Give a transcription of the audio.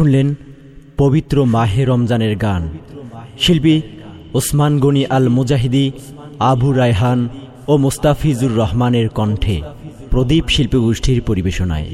শুনলেন পবিত্র মাহে রমজানের গান। শিল্পী ওসমান গনি আল মুজাহিদি আবু রায়হান ও মুস্তাফিজুর রহমানের কণ্ঠে প্রদীপ শিল্পী গোষ্ঠীর পরিবেশনায়।